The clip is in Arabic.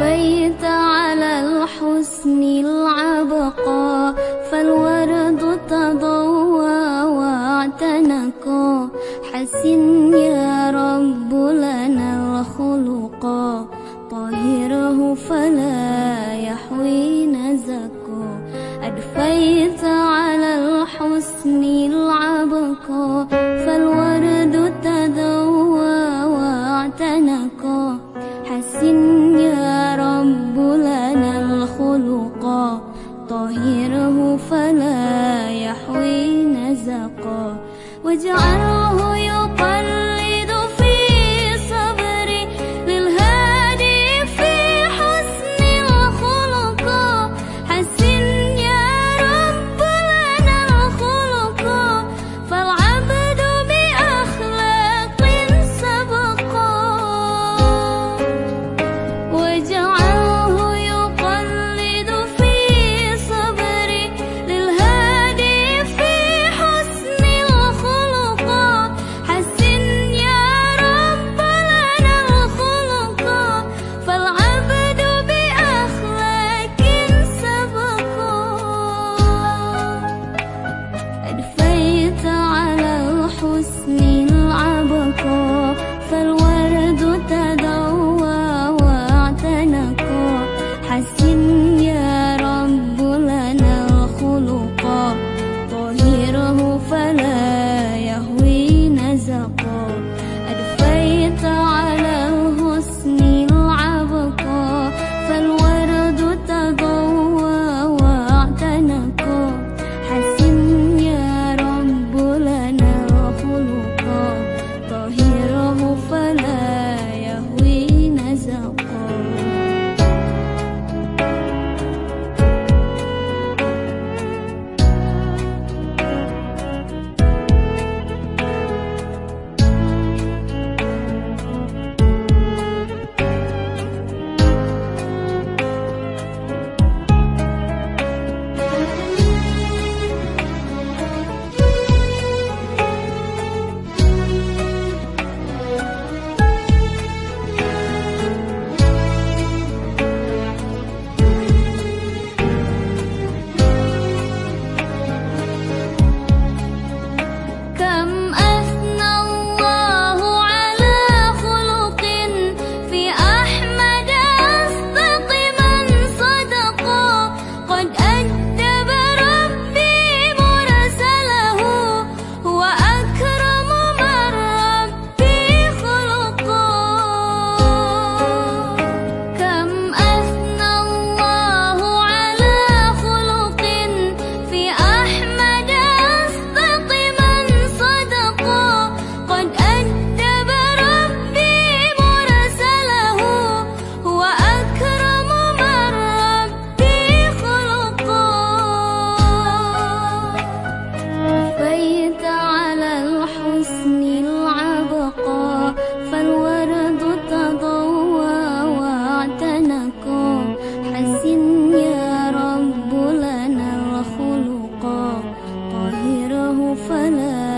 بيت على الحسن العبقى فالورد تضوى واعتنقا حسن يا رب لنا الخلقا طهره فلا يحوي نزكا أدفيت على الحسن العبقى طهيره فلا يحوي نزقا. واجعله العبقى فالوحيد 分了。